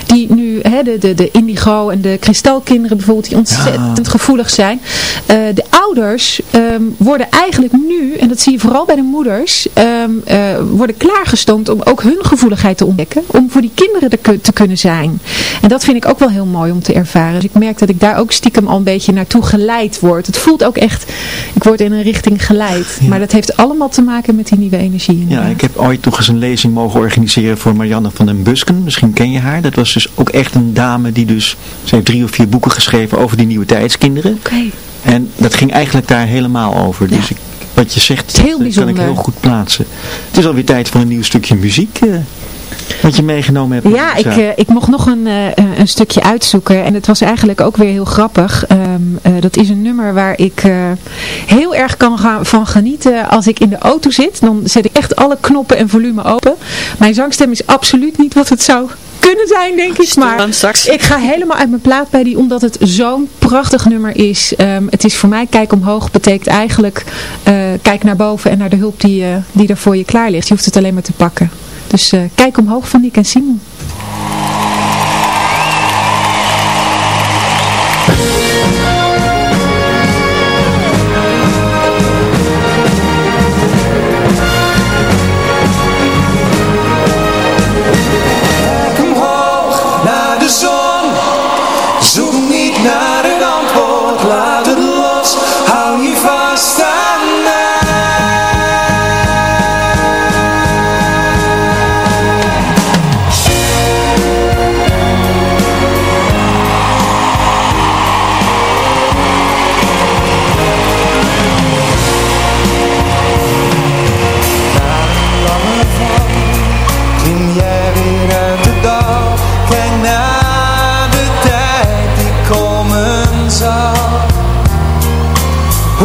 die nu, hè, de, de, de indigo en de kristalkinderen bijvoorbeeld, die ontzettend gevoelig zijn. eh, de ouders ehm, worden eigenlijk nu, en dat zie je vooral bij de moeders, ehm, eh, worden klaargestoomd om ook hun gevoeligheid te ontdekken, om voor die kinderen er te kunnen zijn. En dat vind ik ook wel heel mooi om te ervaren. Dus ik merk dat ik daar ook stiekem al een beetje naartoe geleid word. Het voelt ook echt, ik word in een richting geleid. Maar dat heeft allemaal te maken met die nieuwe energie. ja, ik heb ooit nog eens een lezing mogen organiseren voor Marianne van den Busken. Misschien ken je haar. Dat was dus ook echt een dame die dus, ze heeft drie of vier boeken geschreven over die nieuwe tijdskinderen. Oké. En dat ging eigenlijk daar helemaal over. Dus ik, wat je zegt, dat kan ik heel goed plaatsen. Het is alweer tijd voor een nieuw stukje muziek. eh, wat je meegenomen hebt. Ja, ik, eh, ik mocht nog een, eh, eh, een stukje uitzoeken en het was eigenlijk ook weer heel grappig. Ehm, eh, dat is een nummer waar ik heel erg kan gaan, van genieten als ik in de auto zit. Dan zet ik echt alle knoppen en volume open. Mijn zangstem is absoluut niet wat het zou kunnen zijn, denk ik. Maar ik ga helemaal uit mijn plaat bij die, omdat het zo'n prachtig nummer is. Ehm, het is voor mij, kijk omhoog, betekent eigenlijk, eh, kijk naar boven en naar de hulp die, eh, die er voor je klaar ligt. Je hoeft het alleen maar te pakken. Dus eh, kijk omhoog van Nick en Simon.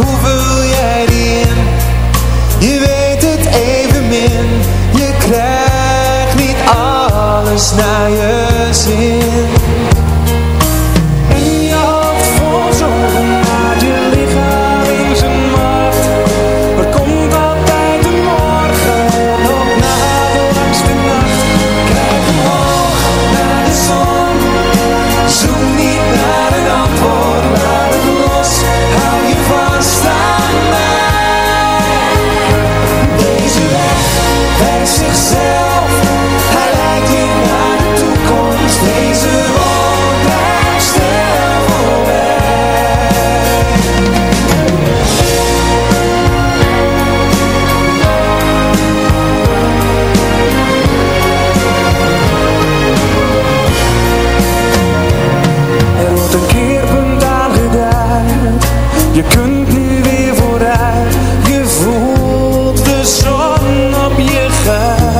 Vul jij die in? Je weet het evenmin Je krijgt niet alles naar je zin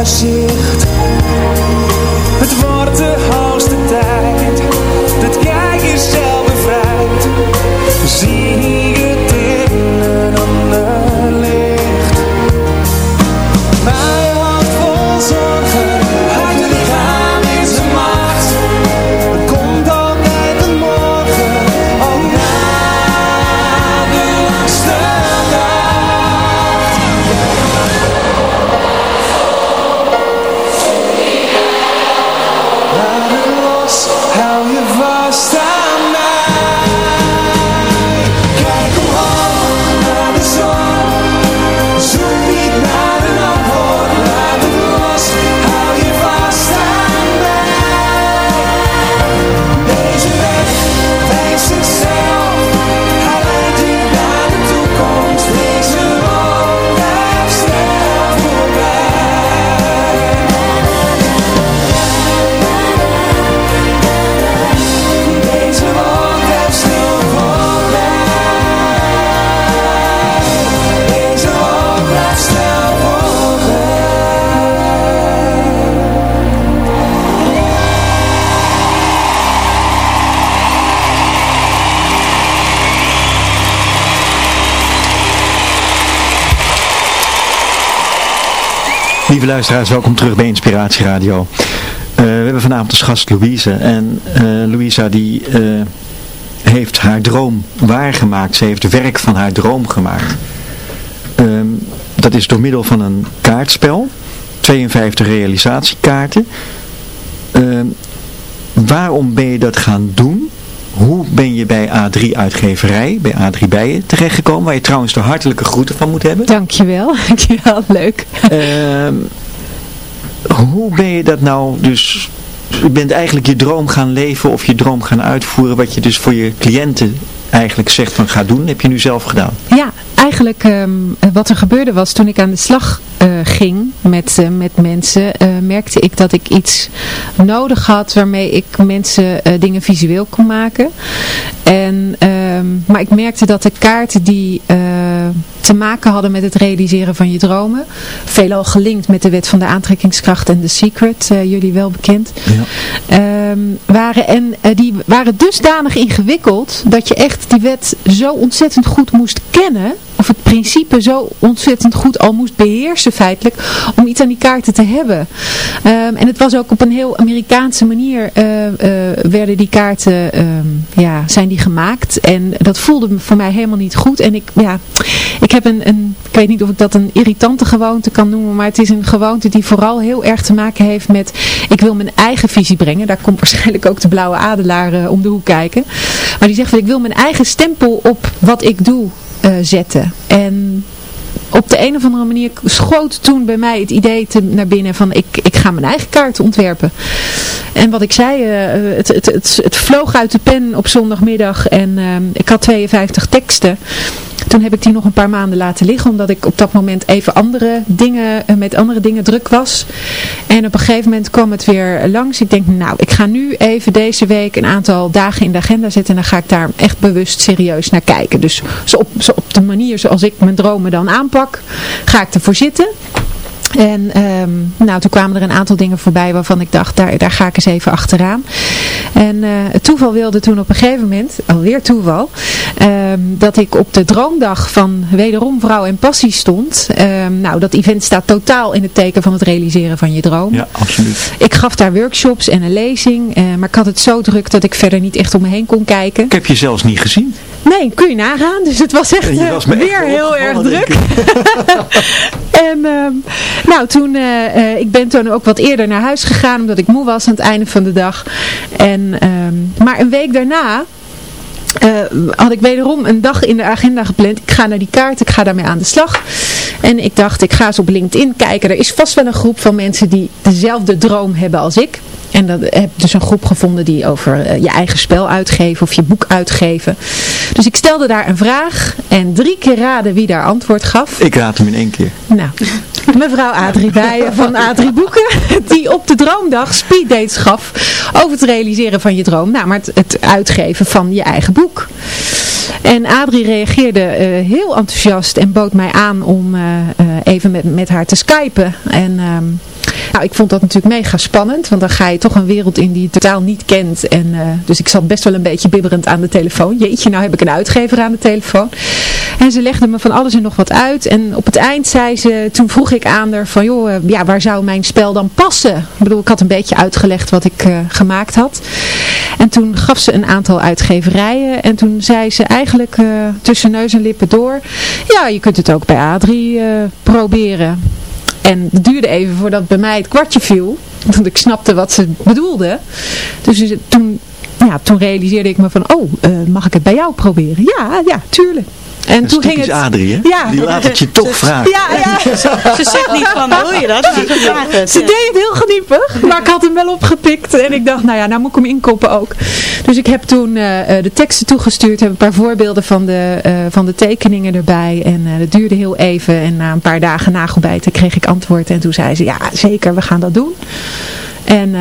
心 Lieve luisteraars, welkom terug bij Inspiratie Radio. Eh, we hebben vanavond als gast Louise. En eh Louisa die eh, heeft haar droom waargemaakt. Ze heeft werk van haar droom gemaakt. Ehm, dat is door middel van een kaartspel. 52 realisatiekaarten. Ehm, waarom ben je dat gaan doen? Ben je bij A3 uitgeverij, bij A3 Bijen terechtgekomen? Waar je trouwens de hartelijke groeten van moet hebben. Dankjewel, dankjewel, leuk. Ehm, hoe ben je dat nou dus... Je bent eigenlijk je droom gaan leven of je droom gaan uitvoeren. Wat je dus voor je cliënten eigenlijk zegt van ga doen. Heb je nu zelf gedaan. Ja, eigenlijk ehm, wat er gebeurde was toen ik aan de slag ging met, eh, met mensen, eh, merkte ik dat ik iets nodig had waarmee ik mensen eh, dingen visueel kon maken. En, ehm, maar ik merkte dat de kaarten die eh, te maken hadden met het realiseren van je dromen, veelal gelinkt met de wet van de aantrekkingskracht en The Secret, eh, jullie wel bekend, ehm, waren, en eh, die waren dusdanig ingewikkeld dat je echt die wet zo ontzettend goed moest kennen, of het principe zo ontzettend goed al moest beheersen feitelijk, om iets aan die kaarten te hebben. Ehm, en het was ook op een heel Amerikaanse manier eh, eh, werden die kaarten, ehm, ja, zijn die gemaakt. En dat voelde voor mij helemaal niet goed. En ik, ja, ik heb een, een, ik weet niet of ik dat een irritante gewoonte kan noemen, maar het is een gewoonte die vooral heel erg te maken heeft met, ik wil mijn eigen visie brengen. Daar komt waarschijnlijk ook de blauwe adelaar eh, om de hoek kijken. Maar die zegt ik wil mijn eigen stempel op wat ik doe eh, zetten. En op de een of andere manier schoot toen bij mij het idee te, naar binnen van ik, ik ga mijn eigen kaart ontwerpen. En wat ik zei, eh, het, het, het, het vloog uit de pen op zondagmiddag en eh, ik had 52 teksten. Toen heb ik die nog een paar maanden laten liggen, omdat ik op dat moment even andere dingen, eh, met andere dingen druk was. En op een gegeven moment kwam het weer langs. Ik denk, nou, ik ga nu even deze week een aantal dagen in de agenda zetten en dan ga ik daar echt bewust serieus naar kijken. Dus zo op, zo op de manier zoals ik mijn dromen dan aanpak, ga ik ervoor zitten. En ehm, nou, toen kwamen er een aantal dingen voorbij waarvan ik dacht, daar, daar ga ik eens even achteraan. En eh, het toeval wilde toen op een gegeven moment, alweer toeval, ehm, dat ik op de droomdag van wederom Vrouw en Passie stond. Ehm, nou, dat event staat totaal in het teken van het realiseren van je droom. Ja, absoluut. Ik gaf daar workshops en een lezing, eh, maar ik had het zo druk dat ik verder niet echt om me heen kon kijken. Ik heb je zelfs niet gezien. Nee, kun je nagaan. Dus het was echt eh, was weer heel erg druk. en nou, toen, eh, eh, ik ben toen ook wat eerder naar huis gegaan, omdat ik moe was aan het einde van de dag. En, ehm, maar een week daarna eh, had ik wederom een dag in de agenda gepland. Ik ga naar die kaart, ik ga daarmee aan de slag. En ik dacht, ik ga eens op LinkedIn kijken. Er is vast wel een groep van mensen die dezelfde droom hebben als ik. En dan heb dus een groep gevonden die over eh, je eigen spel uitgeven of je boek uitgeven. Dus ik stelde daar een vraag en drie keer raden wie daar antwoord gaf. Ik raad hem in één keer. Nou, mevrouw Adrie Bijen van Adrie Boeken, die op de droomdag speeddates gaf over het realiseren van je droom. Nou, maar het, het uitgeven van je eigen boek. En Adrie reageerde eh, heel enthousiast en bood mij aan om eh, even met, met haar te skypen. En ehm, nou, ik vond dat natuurlijk mega spannend, want dan ga je toch een wereld in die je totaal niet kent. En, eh, dus ik zat best wel een beetje bibberend aan de telefoon. Jeetje, nou heb ik een uitgever aan de telefoon. En ze legde me van alles en nog wat uit. En op het eind zei ze, toen vroeg ik aan haar van, joh, eh, ja, waar zou mijn spel dan passen? Ik bedoel, ik had een beetje uitgelegd wat ik eh, gemaakt had. En toen gaf ze een aantal uitgeverijen. En toen zei ze eigenlijk tussen neus en lippen door, ja, je kunt het ook bij Adrie eh, proberen. En het duurde even voordat bij mij het kwartje viel. Want ik snapte wat ze bedoelde. Dus toen, ja, toen realiseerde ik me van, oh, eh, mag ik het bij jou proberen? Ja, ja, tuurlijk. En Dat is toen ging het... Adrie, hè? Ja. Die laat het je toch vragen. Ja, ja. Ze zegt niet van, wil je dat? Ze deed het heel geniepig, maar ik had hem wel opgepikt. En ik dacht, nou ja, nou moet ik hem inkoppen ook. Dus ik heb toen eh, eh, de teksten toegestuurd, heb een paar voorbeelden van de, eh, van de tekeningen erbij. En eh, dat duurde heel even. En na een paar dagen nagelbijten kreeg ik antwoord. En toen zei ze, ja zeker, we gaan dat doen. En...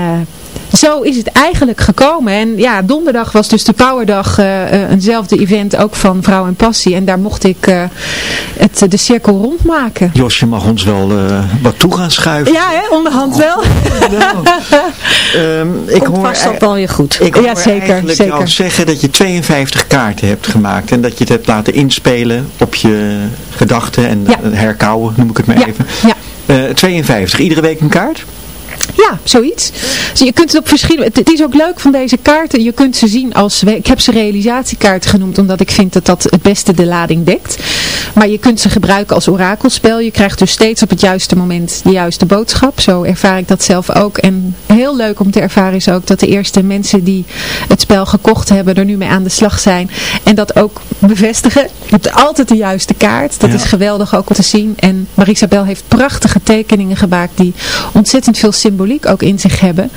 zo is het eigenlijk gekomen. En ja, donderdag was dus de Powerdag, eh, eh, eenzelfde event ook van Vrouw en Passie. En daar mocht ik eh, het, de cirkel rondmaken. Josje mag ons wel eh, wat toe gaan schuiven. Ja, hè, onderhand wel. Ehm, ik Komt hoor, vast ook wel weer goed. ik hoor Ja, zeker, eigenlijk zeker. jou zeggen dat je 52 kaarten hebt gemaakt. En dat je het hebt laten inspelen op je gedachten en Ja. herkauwen, noem ik het maar Ja, even. ja. Eh, 52, iedere week een kaart? Ja, zoiets. Dus je kunt het op verschillende... Het, is ook leuk van deze kaarten. Je kunt ze zien als... Ik heb ze realisatiekaarten genoemd, omdat ik vind dat dat het beste de lading dekt. Maar je kunt ze gebruiken als orakelspel. Je krijgt dus steeds op het juiste moment de juiste boodschap. Zo ervaar ik dat zelf ook. En heel leuk om te ervaren is ook dat de eerste mensen die het spel gekocht hebben, er nu mee aan de slag zijn. En dat ook bevestigen. Je hebt altijd de juiste kaart. Dat Ja. is geweldig ook om te zien. En Marisabel heeft prachtige tekeningen gemaakt die ontzettend veel symboliek ook in zich hebben.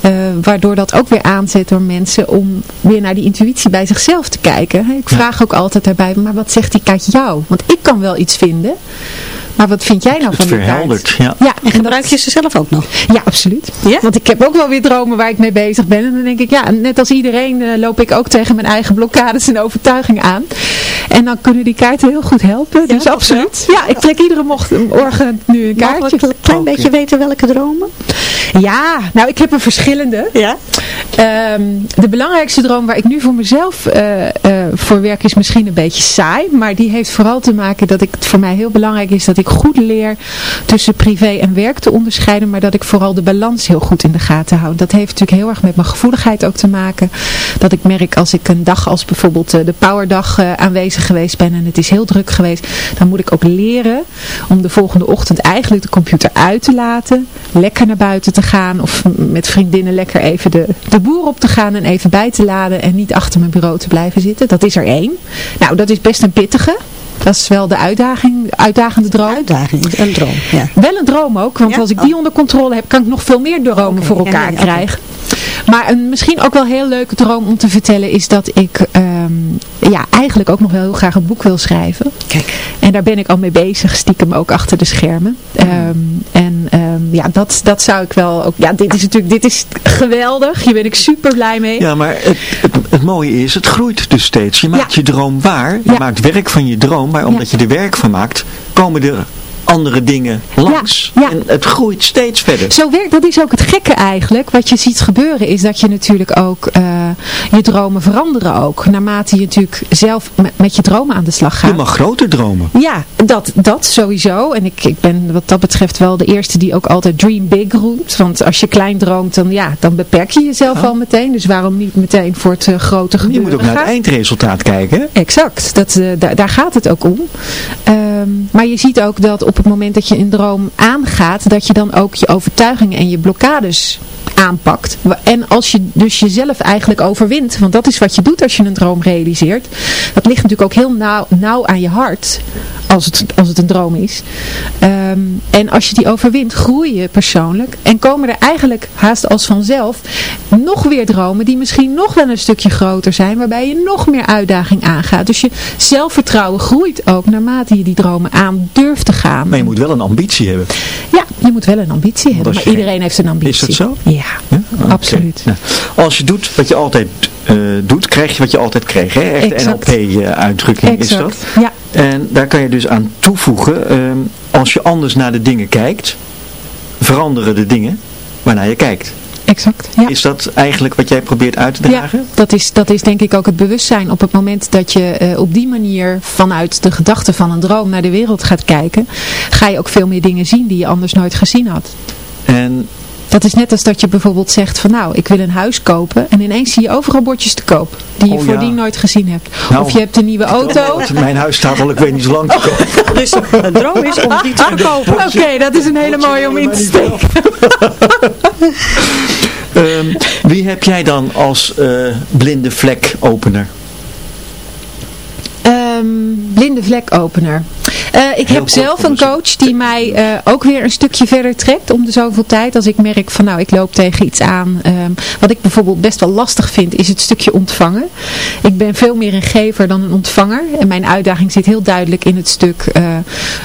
Eh, waardoor dat ook weer aanzet door mensen om weer naar die intuïtie bij zichzelf te kijken. Ik vraag ook altijd daarbij, maar wat zegt die kaart jou? Want ik kan wel iets vinden. Maar wat vind jij nou Het van die kaart? verheldert, ja. Ja, En gebruik je ze zelf ook nog? ja, absoluut. Ja? Want ik heb ook wel weer dromen waar ik mee bezig ben. En dan denk ik, ja, net als iedereen eh, loop ik ook tegen mijn eigen blokkades en overtuigingen aan. En dan kunnen die kaarten heel goed helpen. dus toch absoluut. Ja, ik trek iedere mocht, morgen nu een kaartje. een klein beetje weten welke dromen? Ja, nou ik heb er verschillende. Ja. Ehm, de belangrijkste droom waar ik nu voor mezelf eh, eh, voor werk is misschien een beetje saai. Maar die heeft vooral te maken dat ik, het voor mij heel belangrijk is dat ik goed leer tussen privé en werk te onderscheiden. Maar dat ik vooral de balans heel goed in de gaten hou. Dat heeft natuurlijk heel erg met mijn gevoeligheid ook te maken. Dat ik merk als ik een dag als bijvoorbeeld eh, de Powerdag eh, aanwezig geweest ben en het is heel druk geweest. Dan moet ik ook leren om de volgende ochtend eigenlijk de computer uit te laten. Lekker naar buiten te gaan of met vriendinnen lekker even de, de boer op te gaan en even bij te laden en niet achter mijn bureau te blijven zitten. Dat is er één. Nou, dat is best een pittige. Dat is wel de uitdaging, uitdagende droom. Uitdaging, een droom. Ja. Wel een droom ook, want Ja? als ik die onder controle heb, kan ik nog veel meer dromen voor ja, elkaar nee, krijgen. Maar een misschien ook wel heel leuke droom om te vertellen is dat ik ehm, ja, eigenlijk ook nog wel heel graag een boek wil schrijven. Kijk. En daar ben ik al mee bezig, stiekem ook achter de schermen. Ehm, en ehm, ja, dat, dat zou ik wel ook... Ja, dit is natuurlijk dit is geweldig. Hier ben ik super blij mee. Ja, maar het, het, het mooie is, het groeit dus steeds. Je maakt Ja. je droom waar. Je Ja. maakt werk van je droom. Maar omdat je er werk van maakt, komen er andere dingen langs. En het groeit steeds verder. Zo werkt, dat is ook het gekke eigenlijk. Wat je ziet gebeuren is dat je natuurlijk ook eh, je dromen veranderen ook. Naarmate je natuurlijk zelf met, je dromen aan de slag gaat. Je mag groter dromen. Ja, dat, dat sowieso. En ik, ik ben wat dat betreft wel de eerste die ook altijd dream big roept. Want als je klein droomt, dan, ja, dan beperk je jezelf al meteen. Dus waarom niet meteen voor het uh, grote gebeuren Je moet ook naar het eindresultaat kijken. Exact, dat, uh, daar, daar gaat het ook om. Um, maar je ziet ook dat op het moment dat je een droom aangaat, dat je dan ook je overtuigingen en je blokkades aanpakt. En als je dus jezelf eigenlijk overwint, want dat is wat je doet als je een droom realiseert. Dat ligt natuurlijk ook heel nauw, nauw aan je hart, als het, als het een droom is. Um, en als je die overwint, groei je persoonlijk. En komen er eigenlijk haast als vanzelf nog weer dromen die misschien nog wel een stukje groter zijn, waarbij je nog meer uitdaging aangaat. Dus je zelfvertrouwen groeit ook naarmate je die dromen aan durft te gaan. Maar je moet wel een ambitie hebben. Ja, je moet wel een ambitie hebben. Maar iedereen heeft een ambitie. Is dat zo? Ja, ja? absoluut. Nou, als je doet wat je altijd uh, doet, krijg je wat je altijd kreeg. Hè? Echt NLP-uitdrukking is dat. Ja. En daar kan je dus aan toevoegen, uh, als je anders naar de dingen kijkt, veranderen de dingen waarnaar je kijkt. Exact, ja. Is dat eigenlijk wat jij probeert uit te dragen? Ja, dat is, dat is denk ik ook het bewustzijn. Op het moment dat je uh, op die manier vanuit de gedachte van een droom naar de wereld gaat kijken, ga je ook veel meer dingen zien die je anders nooit gezien had. En dat is net als dat je bijvoorbeeld zegt van nou, ik wil een huis kopen en ineens zie je overal bordjes te koop die je Oh, voordien ja. nooit gezien hebt. Nou, of je hebt een nieuwe auto. Mijn huis staat al, ik weet niet zo lang te koop. Dus een droom is om die te verkopen. Oké, dat is een hele mooie om in te steken. Ehm, wie heb jij dan als eh, blinde vlek opener? Ehm, blinde vlekopener. Eh, ik Heel heb zelf een coach die mij eh, ook weer een stukje verder trekt om de zoveel tijd. Als ik merk van nou ik loop tegen iets aan. Ehm, wat ik bijvoorbeeld best wel lastig vind is het stukje ontvangen. Ik ben veel meer een gever dan een ontvanger. En mijn uitdaging zit heel duidelijk in het stuk eh,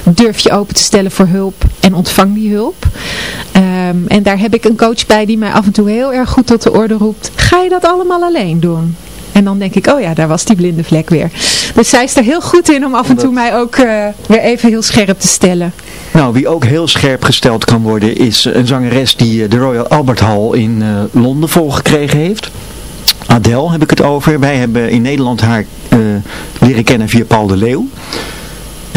durf je open te stellen voor hulp en ontvang die hulp. Ehm, en daar heb ik een coach bij die mij af en toe heel erg goed tot de orde roept. Ga je dat allemaal alleen doen? En dan denk ik, oh ja, daar was die blinde vlek weer. Dus zij is er heel goed in om af en toe mij ook eh, weer even heel scherp te stellen. Nou, wie ook heel scherp gesteld kan worden is een zangeres die eh, de Royal Albert Hall in eh, Londen volgekregen heeft. Adele heb ik het over. Wij hebben in Nederland haar leren kennen via Paul de Leeuw.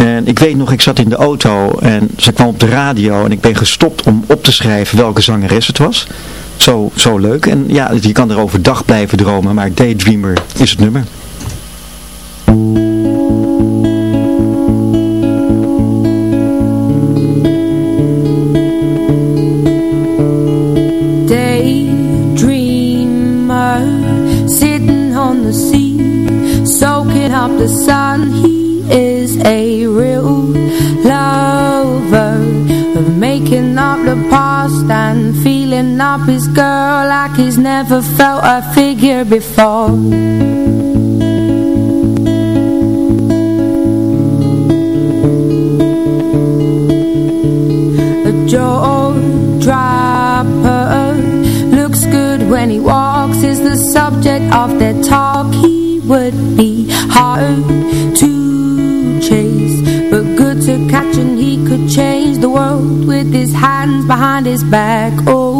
En ik weet nog, ik zat in de auto en ze kwam op de radio en ik ben gestopt om op te schrijven welke zangeres het was. Zo, zo leuk. En ja, je kan er overdag blijven dromen, maar Daydreamer is het nummer. A real lover of making up the past and feeling up his girl like he's never felt a figure before. a jaw dropper looks good when he walks is the subject of their talk he would be hard his hands behind his back. Oh